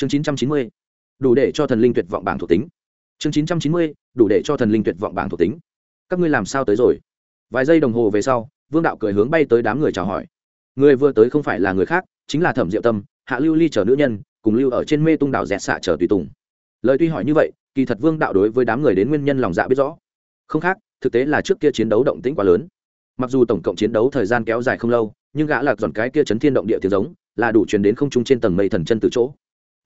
chương chín trăm chín mươi, đủ để cho thần linh tuyệt vọng bảng thuộc tính. Chương chín trăm chín mươi, đủ để cho thần linh tuyệt vọng bảng thuộc tính. Các ngươi làm sao tới rồi? Vài giây đồng hồ về sau, vương đạo cười hướng bay tới đám người chào hỏi. Người vừa tới không phải là người khác, chính là thẩm diệu tâm, hạ lưu ly chở nữ nhân, cùng lưu ở trên mê tung đảo dẹt xạ chờ tùy tùng. Lời tuy hỏi như vậy, kỳ thật vương đạo đối với đám người đến nguyên nhân lòng dạ biết rõ. Không khác, thực tế là trước kia chiến đấu động tĩnh quá lớn. Mặc dù tổng cộng chiến đấu thời gian kéo dài không lâu, nhưng gã lạc dọn cái kia chấn thiên động địa tiếng giống, là đủ truyền đến không trung trên tầng mây thần chân từ chỗ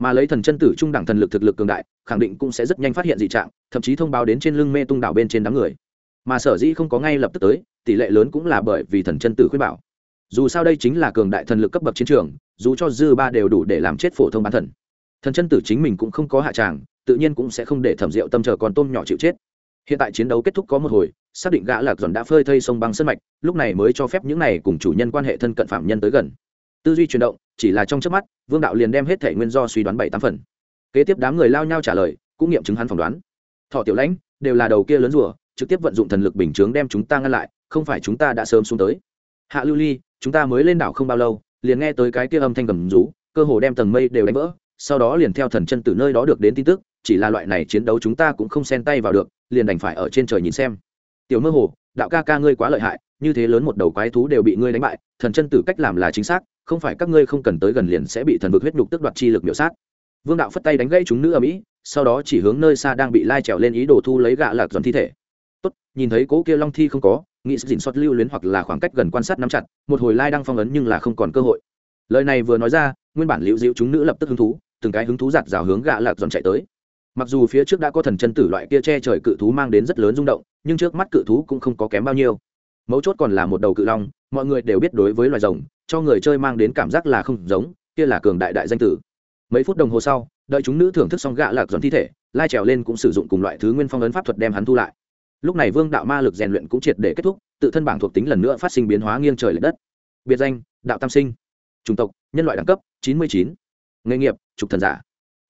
mà lấy thần chân tử trung đẳng thần lực thực lực cường đại, khẳng định cũng sẽ rất nhanh phát hiện dị trạng, thậm chí thông báo đến trên lưng mê tung đảo bên trên đám người. Mà sở dĩ không có ngay lập tức tới, tỷ lệ lớn cũng là bởi vì thần chân tử khuyên bảo. Dù sao đây chính là cường đại thần lực cấp bậc chiến trường, dù cho dư ba đều đủ để làm chết phổ thông bán thần. Thần chân tử chính mình cũng không có hạ tràng, tự nhiên cũng sẽ không để thẩm rượu tâm chờ con tôm nhỏ chịu chết. Hiện tại chiến đấu kết thúc có một hồi, xác định gã lạc dọn đã phơi thây sông băng sân mạch, lúc này mới cho phép những này cùng chủ nhân quan hệ thân cận phạm nhân tới gần. Tư duy chuyển động chỉ là trong trước mắt, vương đạo liền đem hết thể nguyên do suy đoán bảy tám phần. Kế tiếp đám người lao nhau trả lời, cũng nghiệm chứng hắn phỏng đoán. Thọ tiểu lãnh, đều là đầu kia lớn rùa, trực tiếp vận dụng thần lực bình chướng đem chúng ta ngăn lại, không phải chúng ta đã sớm xuống tới. Hạ lưu ly, chúng ta mới lên đảo không bao lâu, liền nghe tới cái kia âm thanh gầm rú, cơ hồ đem tầng mây đều đánh vỡ, sau đó liền theo thần chân từ nơi đó được đến tin tức, chỉ là loại này chiến đấu chúng ta cũng không xen tay vào được, liền đành phải ở trên trời nhìn xem. Tiểu mơ hồ, đạo ca ca ngươi quá lợi hại, như thế lớn một đầu quái thú đều bị ngươi đánh bại, thần chân tử cách làm là chính xác không phải các ngươi không cần tới gần liền sẽ bị thần vực huyết nhục tức đoạt chi lực miểu sát. Vương đạo phất tay đánh gãy chúng nữ ở mỹ sau đó chỉ hướng nơi xa đang bị lai trèo lên ý đồ thu lấy gạ lạc dọn thi thể. Tốt, nhìn thấy cố kia long thi không có nghĩ sự dình xót lưu luyến hoặc là khoảng cách gần quan sát nắm chặt, một hồi lai đang phong ấn nhưng là không còn cơ hội. Lời này vừa nói ra, nguyên bản liễu diễu chúng nữ lập tức hứng thú, từng cái hứng thú giặt rào hướng gạ lạc dọn chạy tới. Mặc dù phía trước đã có thần chân tử loại kia che trời cự thú mang đến rất lớn rung động, nhưng trước mắt cự thú cũng không có kém bao nhiêu. Mấu chốt còn là một đầu cự long, mọi người đều biết đối với loài rồng cho người chơi mang đến cảm giác là không giống, kia là cường đại đại danh tử. Mấy phút đồng hồ sau, đợi chúng nữ thưởng thức xong gạ lạc dọn thi thể, lai trèo lên cũng sử dụng cùng loại thứ nguyên phong ấn pháp thuật đem hắn thu lại. Lúc này vương đạo ma lực rèn luyện cũng triệt để kết thúc, tự thân bảng thuộc tính lần nữa phát sinh biến hóa nghiêng trời l ệ đất. Biệt danh, đạo tam sinh. Chủng tộc, nhân loại đẳng cấp, chín mươi chín. Nghề nghiệp, trục thần giả.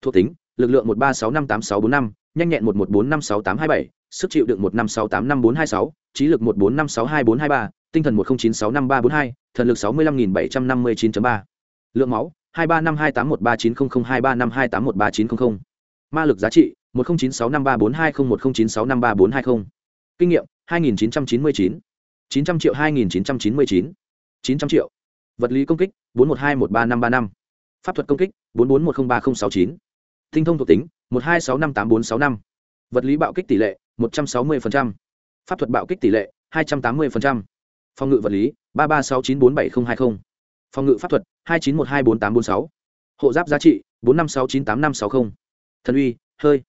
Thuộc tính, lực lượng một ba sáu năm tám sáu bốn năm, nhanh nhẹn một một bốn năm sáu tám hai bảy, sức chịu đựng một năm sáu tám năm bốn hai sáu, trí lực một bốn năm sáu hai bốn hai ba tinh thần một không chín sáu năm ba bốn hai, thần lực sáu mươi lăm nghìn bảy trăm năm mươi chín ba. Lượng máu, hai ba năm hai tám một ba chín không không, hai ba năm hai tám một ba chín không không. Ma lực giá trị, một không chín sáu năm ba bốn hai không, một không chín sáu năm ba bốn hai không. Kinh nghiệm, hai nghìn chín trăm chín mươi chín chín trăm triệu hai nghìn chín trăm chín mươi chín chín trăm triệu. Vật lý công kích, bốn một hai một ba năm ba năm. Pháp thuật công kích, bốn bốn một không ba không sáu chín. Tinh thông thuộc tính, một hai sáu năm tám bốn sáu năm. Vật lý bạo kích tỷ lệ, một trăm sáu mươi pháp thuật bạo kích tỷ lệ, hai trăm tám mươi phòng ngự vật lý, ba ba sáu chín bốn bảy nghìn hai mươi phòng ngự pháp thuật, hai chín một hai bốn tám bốn sáu. Hộ giáp giá trị, bốn năm sáu chín tám năm sáu mươi thần uy, hơi.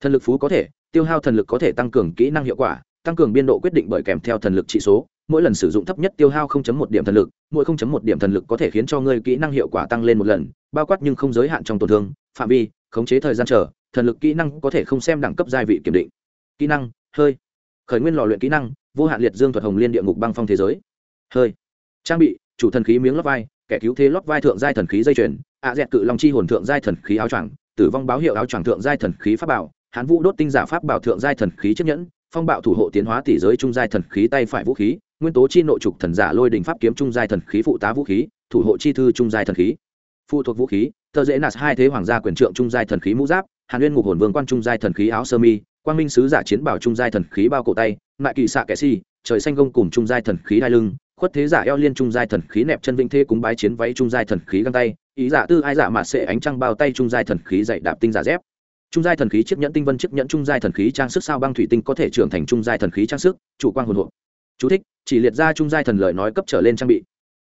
Thần lực phú có thể, tiêu hao thần lực có thể tăng cường kỹ năng hiệu quả, tăng cường biên độ quyết định bởi kèm theo thần lực trị số. Mỗi lần sử dụng thấp nhất tiêu hao 0.1 điểm thần lực, mỗi 0.1 điểm thần lực có thể khiến cho ngươi kỹ năng hiệu quả tăng lên một lần, bao quát nhưng không giới hạn trong tổn thương, phạm vi, khống chế thời gian chờ, thần lực kỹ năng có thể không xem đẳng cấp giai vị kiểm định. Kỹ năng, hơi khởi nguyên lò luyện kỹ năng, vô hạn liệt dương thuật hồng liên địa ngục băng phong thế giới. Hơi. Trang bị, chủ thần khí miếng lót vai, kẻ cứu thế lót vai thượng giai thần khí dây chuyền, ạ dẹt cự long chi hồn thượng giai thần khí áo choàng, tử vong báo hiệu áo choàng thượng giai thần khí pháp bảo, hán vũ đốt tinh giả pháp bảo thượng giai thần khí chiếc nhẫn, phong bạo thủ hộ tiến hóa tỷ giới trung giai thần khí tay phải vũ khí, nguyên tố chi nội trục thần giả lôi đình pháp kiếm trung giai thần khí phụ tá vũ khí, thủ hộ chi thư trung giai thần khí. Phụ thuộc vũ khí thợ dễ nạt hai thế hoàng gia quyền trượng trung giai thần khí mũ giáp, hàn nguyên ngục hồn vương quan trung giai thần khí áo sơ mi quang minh sứ giả chiến bảo trung giai thần khí bao cổ tay mại kỳ xạ kẻ si trời xanh gông cùng trung giai thần khí đai lưng khuất thế giả eo liên trung giai thần khí nẹp chân vĩnh thê cúng bái chiến váy trung giai thần khí găng tay ý giả tư ai giả mạt sệ ánh trăng bao tay trung giai thần khí dạy đạp tinh giả dép. Trung giai thần khí chiếc nhẫn tinh vân chiếc nhẫn trung giai thần khí trang sức sao băng thủy tinh có thể trưởng thành trung giai thần khí trang sức chủ quan hồn hộ. Chú thích, chỉ liệt ra trung giai thần lợi nói cấp trở lên trang bị.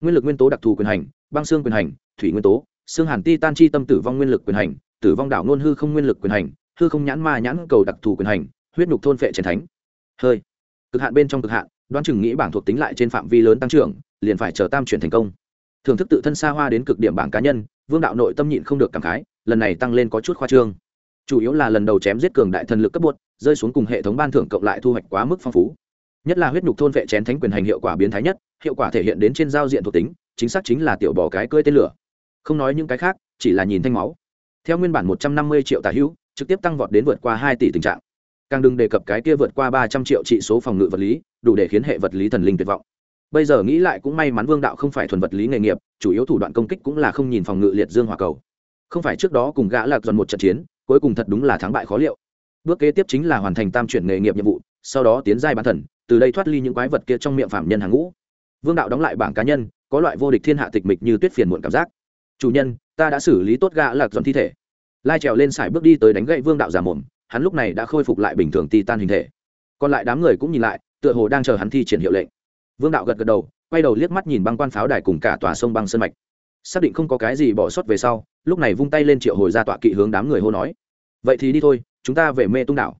Nguyên lực nguyên tố đặc thù quyền hành băng xương quyền hành thủy nguyên tố xương hàn ti tan chi tâm tử vong nguyên lực quyền hành tử vong đảo ngôn hư không nguyên lực quyền hành hư không nhãn ma nhãn cầu đặc thù quyền hành, huyết nhục thôn phệ chiến thánh. Hơi. Cực hạn bên trong cực hạn, đoán chừng nghĩ bảng thuộc tính lại trên phạm vi lớn tăng trưởng, liền phải chờ tam chuyển thành công. Thưởng thức tự thân xa hoa đến cực điểm bảng cá nhân, vương đạo nội tâm nhịn không được cảm khái, lần này tăng lên có chút khoa trương. Chủ yếu là lần đầu chém giết cường đại thần lực cấp bột, rơi xuống cùng hệ thống ban thưởng cộng lại thu hoạch quá mức phong phú. Nhất là huyết nhục thôn vệ chén thánh quyền hành hiệu quả biến thái nhất, hiệu quả thể hiện đến trên giao diện thuộc tính, chính xác chính là tiểu bò cái cơi tên lửa. Không nói những cái khác, chỉ là nhìn thanh máu. Theo nguyên bản một trăm năm mươi triệu tà hữu trực tiếp tăng vọt đến vượt qua hai tỷ tình trạng. Càng đừng đề cập cái kia vượt qua ba trăm triệu trị số phòng ngự vật lý, đủ để khiến hệ vật lý thần linh tuyệt vọng. Bây giờ nghĩ lại cũng may mắn vương đạo không phải thuần vật lý nghề nghiệp, chủ yếu thủ đoạn công kích cũng là không nhìn phòng ngự liệt dương hòa cầu. Không phải trước đó cùng gã lạc dọn một trận chiến, cuối cùng thật đúng là thắng bại khó liệu. Bước kế tiếp chính là hoàn thành tam chuyển nghề nghiệp nhiệm vụ, sau đó tiến giai bản thần, từ đây thoát ly những quái vật kia trong miệng phạm nhân hàng ngũ. Vương đạo đóng lại bảng cá nhân, có loại vô địch thiên hạ tịch mịch như tuyết phiền muộn cảm giác. Chủ nhân, ta đã xử lý tốt gã lạc dọn thi thể lai trèo lên sải bước đi tới đánh gậy vương đạo giả mồm, hắn lúc này đã khôi phục lại bình thường ti tan hình thể. Còn lại đám người cũng nhìn lại, tựa hồ đang chờ hắn thi triển hiệu lệnh. Vương đạo gật gật đầu, quay đầu liếc mắt nhìn băng quan pháo đài cùng cả tòa sông băng sân mạch. Xác định không có cái gì bỏ sót về sau, lúc này vung tay lên triệu hồi ra tọa kỵ hướng đám người hô nói, vậy thì đi thôi, chúng ta về mê tung đảo.